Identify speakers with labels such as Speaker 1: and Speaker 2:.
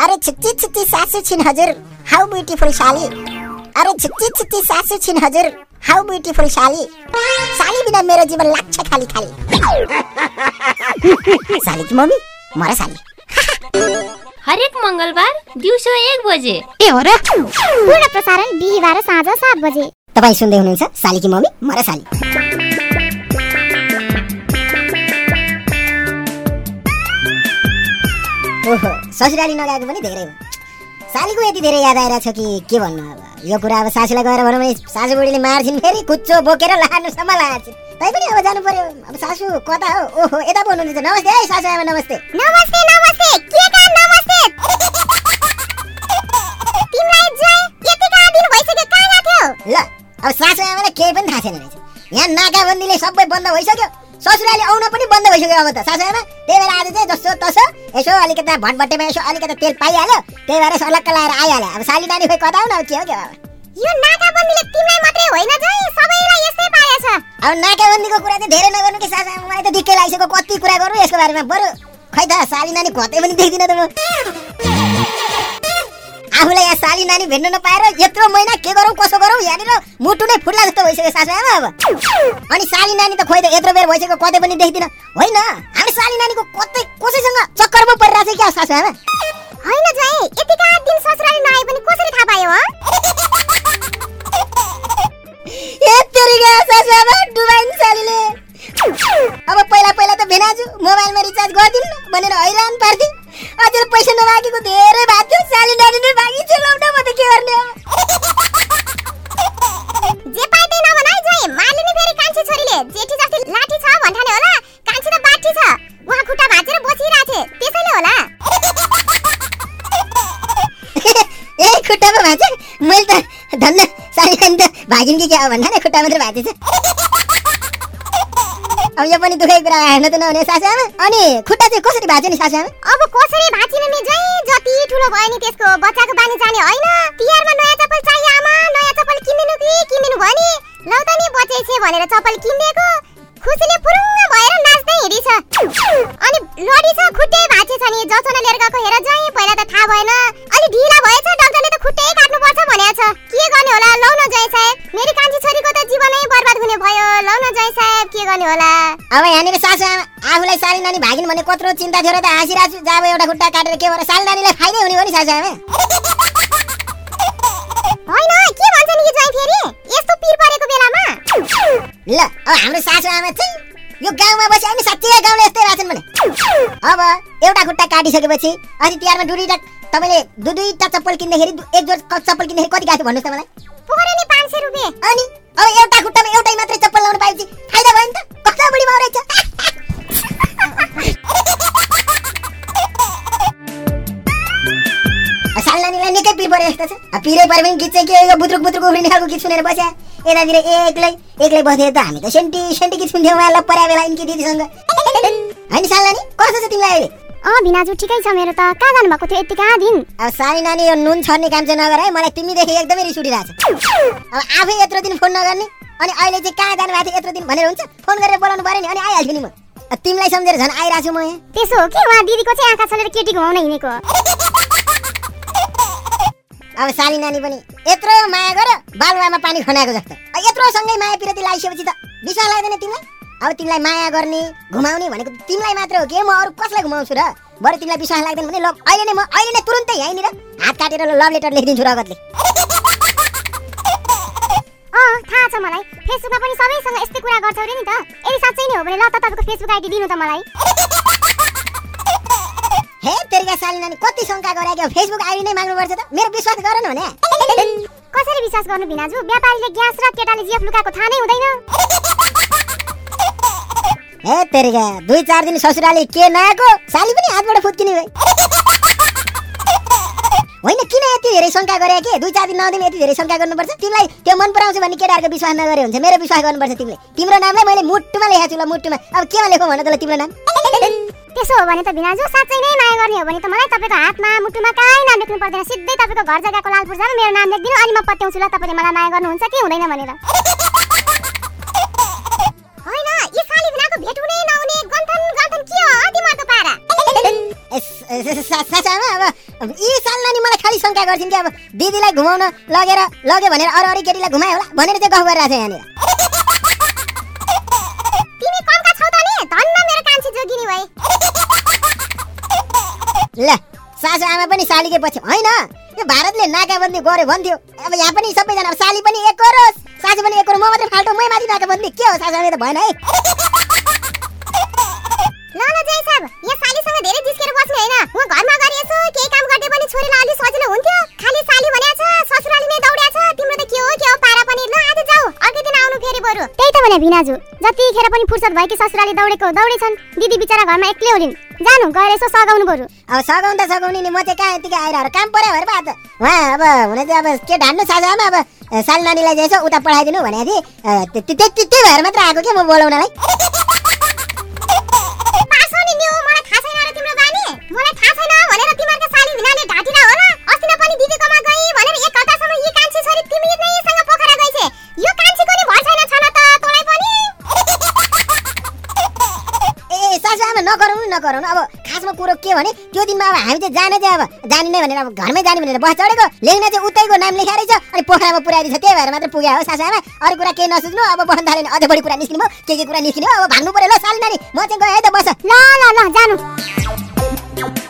Speaker 1: अरे छुच्ची छुच्ची सासू छिन् हजुर हाउ ब्युटिफुल साली। अरे छुच्ची छुच्ची सासू छिन् हजुर हाउ ब्युटिफुल साली। साली बिना मेरो जीवन लाग्छ खाली खाली। साली कि मम्मी? मर साली।
Speaker 2: हरेक मङ्गलबार दिउँसो एक बजे।
Speaker 3: ए हो र। पूर्ण प्रसारण बिहिबार साँझ सात बजे।
Speaker 1: तपाईँ सुन्दै हुनुहुन्छ साली कि मम्मी? मर साली। ओहो। ससुराली नगएको पनि धेरै हो सालीको यति धेरै याद आइरहेको छ कि के भन्नु अब? यो कुरा अब सासूलाई गएर भनौँ भने सासू बुढीले मार्छिन् फेरि कुच्चो बोकेर लानुसम्म लान्छन् तै पनि अब जानु पर्यो। अब सासू कता हो? ओहो यता पो हुनुहुन्छ। नमस्ते है सासू आमा नमस्ते।
Speaker 3: नमस्ते नमस्ते। के का नमस्ते? तिमीलाई जय यतिका दिन भइसक्यो कहाँ गएको थियौ
Speaker 1: ल अब सासू आमालाई केही पनि थाहा छैन रहेछ। यहाँ नाकाबन्दीले सबै बन्द भइसक्यो। ससुराली आउन पनि बन्द भइसक्यो अब त। सासू आमा त्यही भएर आज चाहिँ जसो तसो यसो अलिकता भटभटेमा यसो अलिकता तेल पाइहाल्यो। त्यही भएर सलक्क लाएर आइहाल्यो अब साली नानी खोइ कता हो न के हो के अब
Speaker 3: यो नाकाबन्दीले तिमीलाई मात्रै होइन सबैलाई यस्तै पारेछ।
Speaker 1: अब नाकाबन्दीको कुरा चाहिँ धेरै नगर्नु कि सासू। मलाई त दिक्कै लागिसक्यो कति कुरा गरौँ यसको बारेमा बरु। खै त साली नानी कतै पनि देख्दिनँ त म। साली नानी भेट्न नपाएर यत्रो महिना के गरौँ कसो गरौँ यहाँनिर मुटु नै फुट्ला जस्तो भइसक्यो सासू आमा अब अनि साली नानी त खोइ त यत्रो बेर भइसक्यो कतै पनि देख्दिनँ। होइन हामी साली नानीको कतै कसैसँग चक्कर पो परिरहेको छ क्या सासू आमा?
Speaker 3: होइन यतिका दिन ससुराली नआए पनि कसरी थाहा पायो
Speaker 1: खुट्टामा भाँचे मैले त धन्न साली नानी त भागिन् कि क्या भन्दा नि खुट्टा मात्रै भाँचेछ अब यो पनि दुःखै कुरा हेर्न त नहुने सासू आमा अनि खुट्टा चाहिँ कसरी भाँच्यो नि सासू आमा
Speaker 3: अब कसरी भाँचिन नि जय जति ठुलो भयो नि त्यसको बच्चाको बानी जाने होइन। तिहारमा नयाँ चप्पल चाहियो आमा नयाँ चप्पल किनिदिनु कि किनिदिनु भयो नि? लौ त नि बचै छे भनेर चप्पल किनिदिएको। खुसीले फुरुङ्ग भएर नाच्दै हिँडी छ अनि लडी छ खुट्टै भाँचे छ नि। जसोन लिएर गएको हेर जय पहिला त थाहा भएन। अलि ढिला खुट्टै छ। के गर्ने होला? लौ न जय साहेब। मेरी कान्छी छोरीको त जीवनै बर्बाद हुने भयो। लौ न जय साहेब के गर्ने होला?
Speaker 1: अब यहाँनिर सासू आमा आफूलाई साली नानी भागिन् भने कत्रो चिन्ता थियो र त हाँसिरहेको छु जब एउटा खुट्टा काटेर के भएर साली नानीलाई फाइदै हुने हो नि सासू आमा?
Speaker 3: होइन के भन्छ नि यो जय फेरि? यस्तो पिर परेको बेलामा।
Speaker 1: ल अब हाम्रो सासू आमा चाहिँ यो गाउँमा बसे हामी साँच्चै गाउँले यस्तै रहेछन् भने। अब एउटा खुट्टा काटिसकेपछि अनि तिहारमा दुईवटा तपाईँले दुई दुईवटा चप्पल किन्दाखेरि एक जोड चप्पल किन्दाखेरि कति गएको भन्नुहोस् त मलाई।
Speaker 3: पुग्यो नि पाँच सय रुपियाँ।
Speaker 1: अनि अब एउटा खुट्टामा एउटै मात्रै चप्पल लाउनु पाएपछि फाइदा भयो नि त। कस्तो बुढी भाउ रहेछ। साल नानीलाई निकै पिर परे जस्तो छ। पिरै परे पनि गीत चाहिँ के यो बुद्रुक बुद्रुक उफ्रिने खालको गीत सुनेर बस्या। यतातिर एक्लै एक्लै बसेर त हामी त सेन्टी सेन्टी गीत सुन्थ्यौँ उहाँलाई पर्या बेला यिनकी दिदीसँग। होइन साल नानी कस्तो छ तिमीलाई अहिले?
Speaker 3: अँ भिनाजु ठिकै छ मेरो त। कहाँ जानुभएको थियो यतिका दिन?
Speaker 1: अब सानी नानी यो नुन छर्ने काम चाहिँ नगर है। मलाई तिमीदेखि एकदमै रिस उठिरहेको छ अब आफै यत्रो दिन फोन नगर्ने अनि अहिले चाहिँ कहाँ जानुभएको थियो यत्रो दिन भनेर हुन्छ? फोन गरेर बोलाउनु पऱ्यो नि अनि आइहाल्छु नि म। तिमीलाई सम्झेर झन् आइरहेको छु म यहाँ।
Speaker 3: त्यसो हो कि? उहाँ दिदीको चाहिँ आँखा छलेर केटी घुमाउन हिँडेको।
Speaker 1: अब साली नानी पनि यत्रो माया गर बालुवामा पानी खनाएको जस्तो। अब यत्रो सँगै माया पिरती लागिसकेपछि त विश्वास लाग्दैन तिमीलाई। अब तिमीलाई माया गर्ने घुमाउने भनेको तिमीलाई मात्र हो कि? म अरू कसलाई घुमाउँछु र? बरु तिमीलाई विश्वास लाग्दैन भने ल अहिले नै म अहिले नै तुरुन्तै यहीँनिर हात काटेर लभ लेटर लेखिदिन्छु रगतले।
Speaker 3: अँ थाहा छ मलाई। फेसबुकमा पनि सबैसँग यस्तै कुरा गर्छौ रे नि त। यदि साँच्चै नै हो भने ल त तपाईँको फेसबुक आइडी दिनु त मलाई।
Speaker 1: हे तेरिका साली नानी कति शङ्का गरे क्या? फेसबुक आइडी नै माग्नुपर्छ त। मेरो विश्वास गर न भने।
Speaker 3: कसरी विश्वास गर्नु भिनाजु? व्यापारीले ग्यास र केटाले जिएफ लुकाएको थाहा नै हुँदैन।
Speaker 1: तेरिका दुई चार दिन ससुराली के नआएको साली पनि हातबाट फुत्किने भए होइन किन यति धेरै शङ्का गरे के दुई चार दिन नदिने यति धेरै शङ्का गर्नुपर्छ तिमीलाई त्यो मन पराउँछ भन्ने केटाहरूको विश्वास नगरे हुन्छ मेरो विश्वास गर्नुपर्छ तिमीले तिम्रो नामलाई मैले मुटुमा लेखाएको छु ल मुटुमा अब केमा लेखौँ भन त ल तिम्रो नाम
Speaker 3: त्यसो हो भने त भिनाजु साँच्चै नै माया गर्ने हो भने त मलाई तपाईँको हातमा मुटुमा कहीँ नाम लेख्नु पर्दैन सिधै तपाईँको घर जग्गाको लालपुर जानु मेरो नाम लेखिदिनु अनि म पत्याउँछु ल तपाईँले मलाई माया गर्नुहुन्छ कि हुँदैन भनेर
Speaker 1: आमा अब यी साल नानी मलाई खालि शङ्का गर्छिन् कि अब दिदीलाई घुमाउन लगेर लग्यो भनेर अरू अरू केटीलाई घुमायो होला भनेर चाहिँ गफ गरिरहेको छ यहाँनिर ल सासु आमा पनि सालीकै पछि होइन यो भारतले नाकाबन्दी गर्यो भन्थ्यो अब यहाँ पनि सबैजना साली पनि एक सासु पनि एक म मात्रै फाल्टो मै माथि नाकाबन्दी के हो सासु आमा त भएन है
Speaker 3: ल ल जय साहब यहाँ सालीसँग धेरै जिस्केर बस्ने होइन म घरमा गएर यसो केही काम गर्दै पनि छोरीलाई अलि सजिलो हुन्थ्यो खाली साली भन्या छ ससुराली नै दौड्या छ तिम्रो त के हो के हो पारा पनि? ल आज जाऊ अर्कै दिन आउनु फेरि बरु? त्यही त भने भिनाजु जतिखेर पनि फुर्सद भएकी ससुराली दौडेको दौडेछन् दिदी बिचरा घरमा एक्लै होलिन् जानु गएर यसो सघाउनु बरु।
Speaker 1: अब सघाउनु त सघाउने नि म चाहिँ कहाँ यतिकै आइरहेको काम पर्यो भनेर पो आज उहाँ अब हुन चाहिँ अब के ढान्नु सासु आमा अब साली नानीलाई चाहिँ यसो उता पठाइदिनु भनेको थिएँ त्यही भएर मात्र आएको के म बोलाउनलाई नगराउनु नगराउनु अब खासमा कुरो के भने त्यो दिनमा अब हामी चाहिँ जाने चाहिँ अब जाने नै भनेर अब घरमै जाने भनेर बस चढेको लेख्न चाहिँ उतैको नाम लेखाएर छ। अनि पोखरामा पुऱ्याइदिन्छ त्यही भएर मात्र पुग्यो हो सासु आमा अरू कुरा केही नसोच्नु अब बस्न थाल्यो भने अझै बढी कुरा निस्किनु भयो। के के कुरा निस्किनु अब भाग्नु पर्यो ल साली म चाहिँ गएँ त बस।
Speaker 3: ल ल ल जानु।